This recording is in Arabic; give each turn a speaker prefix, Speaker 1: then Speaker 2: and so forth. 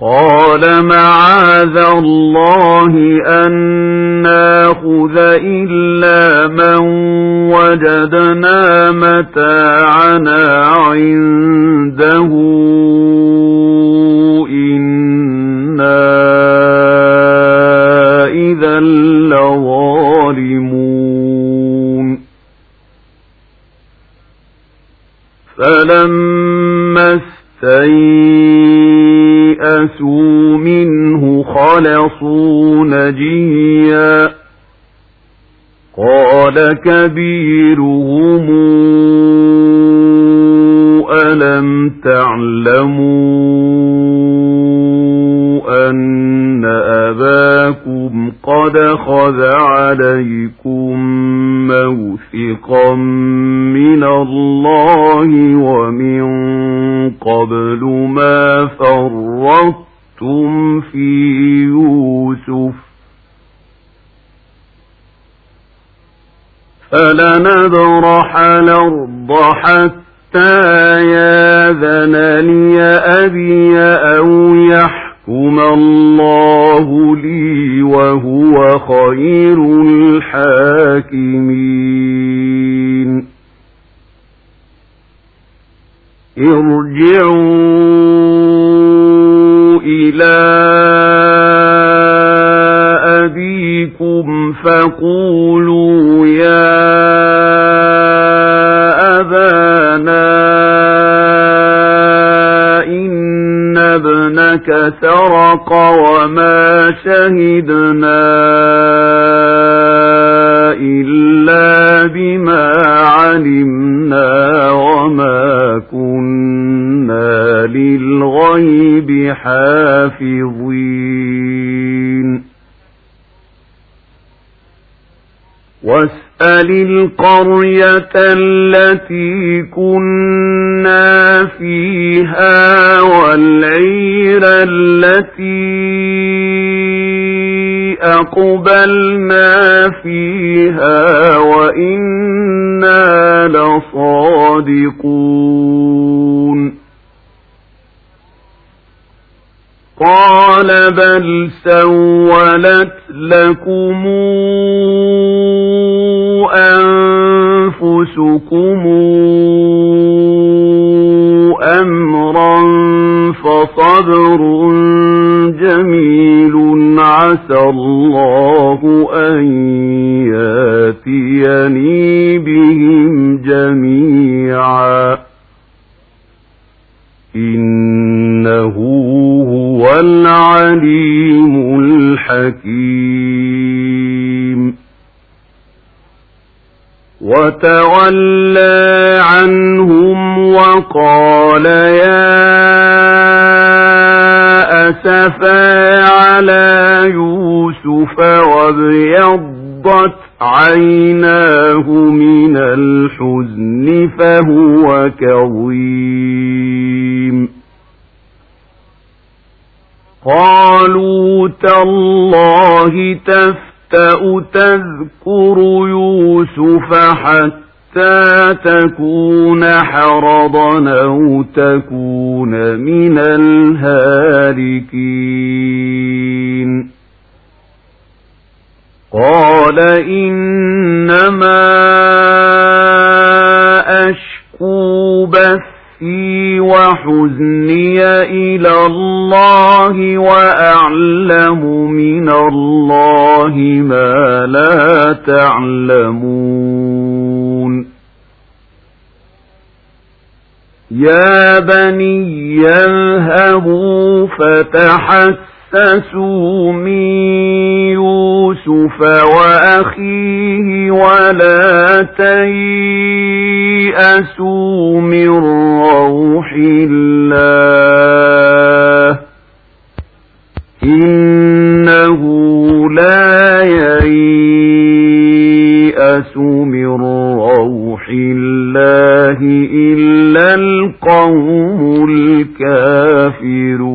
Speaker 1: قال معاذ الله أن ناخذ إلا من وجدنا متاعنا عنده. إنا إذا لظالمون. فلما استيئسوا منه خلصوا نجيا قال كبيرهم ألم تعلموا أن أباكم قد خذ عليكم موثقا من الله قبل ما فرطتم في يوسف فلنبرح الأرض حتى ياذن لي أبي أو يحكم الله لي وهو خير الحاكمين. ارجعوا إلى أبيكم فقولوا يا أبانا إن ابنك سرق وما شهدنا إلا بما علمنا للغيب حافظين. واسأل القرية التي كنا فيها والعير التي أقبلنا فيها وإنا لصادقون. قال بل سولت لكم أنفسكم أمرا فصبر جميل عسى الله أن ياتيني بهم جميعا إنه العليم الحكيم وتولى عنهم وقال يا أسفا على يوسف وابيضت عيناه من الحزن فهو كظيم قالوا تالله تفتأ تذكر يوسف حتى تكون حرضا أو تكون من الهالكين. قال إنما أشكو بثي وحزني إلى الله وأعلم من الله ما لا تعلمون. يا بني يذهبوا فتحسسوا من يوسف وأخيه ولا تيأسوا من روح الله إنه لا ييأس من روح الله إلا القوم الكافرون.